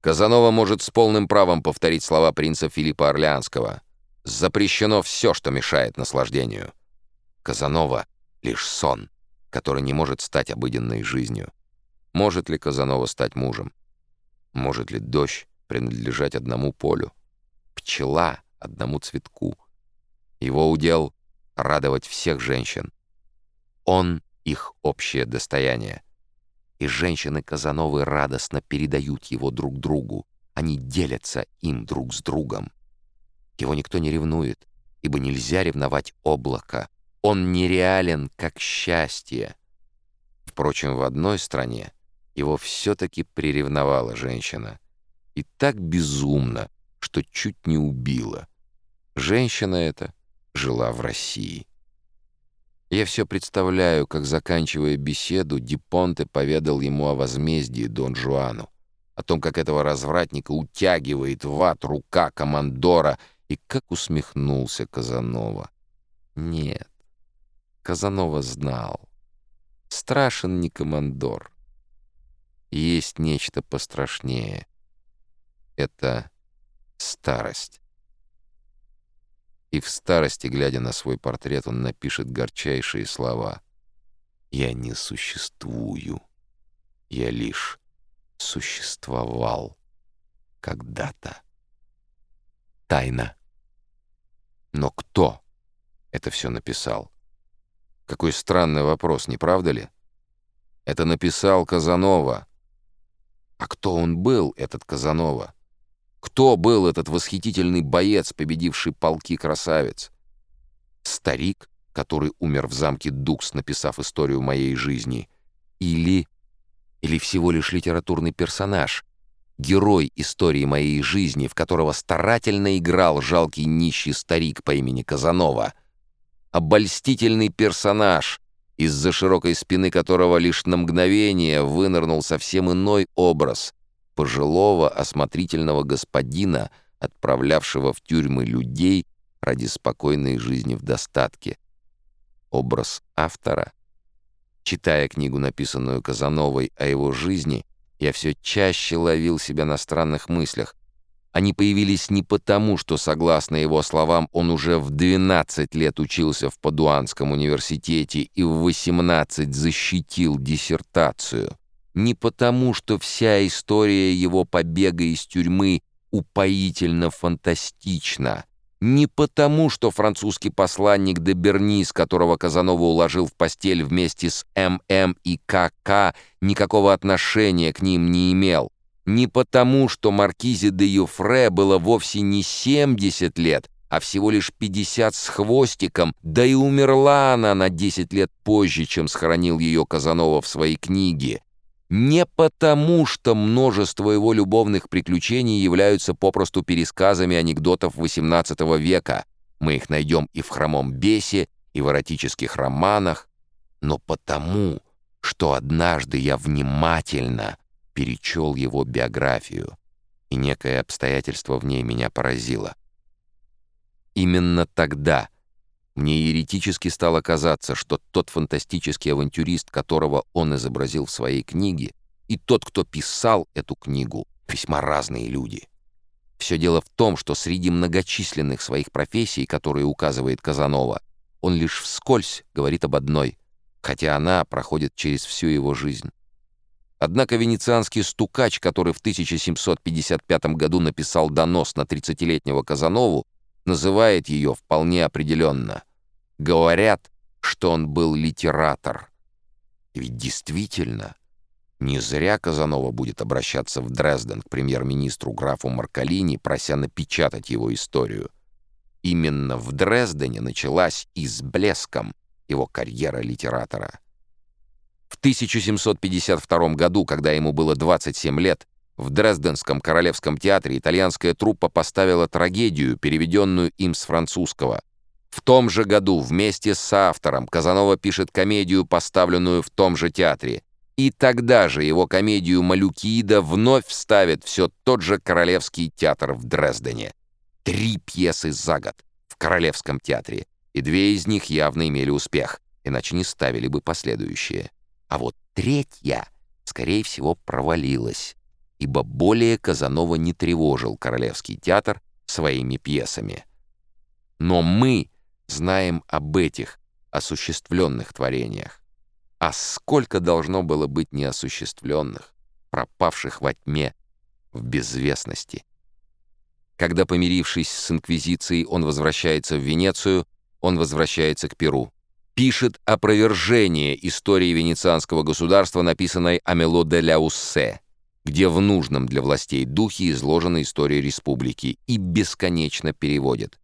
Казанова может с полным правом повторить слова принца Филиппа Орлеанского. «Запрещено все, что мешает наслаждению». Казанова — лишь сон, который не может стать обыденной жизнью. Может ли Казанова стать мужем? Может ли дождь принадлежать одному полю? Пчела — одному цветку? Его удел — радовать всех женщин. Он — их общее достояние. И женщины Казановы радостно передают его друг другу. Они делятся им друг с другом. Его никто не ревнует, ибо нельзя ревновать облако. Он нереален, как счастье. Впрочем, в одной стране его все-таки приревновала женщина. И так безумно, что чуть не убила. Женщина эта жила в России. Я все представляю, как, заканчивая беседу, Дипонте поведал ему о возмездии Дон Жуану, о том, как этого развратника утягивает в ад рука командора, и как усмехнулся Казанова. Нет, Казанова знал. Страшен не командор. Есть нечто пострашнее. Это старость. И в старости, глядя на свой портрет, он напишет горчайшие слова. «Я не существую. Я лишь существовал когда-то». Тайна. Но кто это все написал? Какой странный вопрос, не правда ли? Это написал Казанова. А кто он был, этот Казанова? Кто был этот восхитительный боец, победивший полки красавиц? Старик, который умер в замке Дукс, написав историю моей жизни? Или... Или всего лишь литературный персонаж, герой истории моей жизни, в которого старательно играл жалкий нищий старик по имени Казанова? Обольстительный персонаж, из-за широкой спины которого лишь на мгновение вынырнул совсем иной образ — пожилого осмотрительного господина, отправлявшего в тюрьмы людей ради спокойной жизни в достатке. Образ автора. Читая книгу, написанную Казановой о его жизни, я все чаще ловил себя на странных мыслях. Они появились не потому, что, согласно его словам, он уже в 12 лет учился в Падуанском университете и в 18 защитил диссертацию не потому, что вся история его побега из тюрьмы упоительно фантастична, не потому, что французский посланник де Бернис, которого Казанова уложил в постель вместе с ММ и КК, никакого отношения к ним не имел, не потому, что маркизе де Юфре было вовсе не 70 лет, а всего лишь 50 с хвостиком, да и умерла она на 10 лет позже, чем сохранил ее Казанова в своей книге, не потому, что множество его любовных приключений являются попросту пересказами анекдотов XVIII века. Мы их найдем и в «Хромом бесе», и в эротических романах, но потому, что однажды я внимательно перечел его биографию, и некое обстоятельство в ней меня поразило. Именно тогда — мне еретически стало казаться, что тот фантастический авантюрист, которого он изобразил в своей книге, и тот, кто писал эту книгу, весьма разные люди. Все дело в том, что среди многочисленных своих профессий, которые указывает Казанова, он лишь вскользь говорит об одной, хотя она проходит через всю его жизнь. Однако венецианский стукач, который в 1755 году написал донос на 30-летнего Казанову, называет ее вполне определенно. Говорят, что он был литератор. Ведь действительно, не зря Казанова будет обращаться в Дрезден к премьер-министру графу Маркалини, прося напечатать его историю. Именно в Дрездене началась и с блеском его карьера литератора. В 1752 году, когда ему было 27 лет, в Дрезденском королевском театре итальянская труппа поставила трагедию, переведенную им с французского. В том же году вместе с автором Казанова пишет комедию, поставленную в том же театре. И тогда же его комедию «Малюкида» вновь вставит все тот же Королевский театр в Дрездене. Три пьесы за год в Королевском театре, и две из них явно имели успех, иначе не ставили бы последующие. А вот третья, скорее всего, провалилась ибо более Казанова не тревожил Королевский театр своими пьесами. Но мы знаем об этих осуществленных творениях. А сколько должно было быть неосуществленных, пропавших во тьме, в безвестности. Когда, помирившись с Инквизицией, он возвращается в Венецию, он возвращается к Перу. Пишет опровержение истории венецианского государства, написанной Амело де ля Уссе, где в нужном для властей духе изложена история республики, и бесконечно переводит.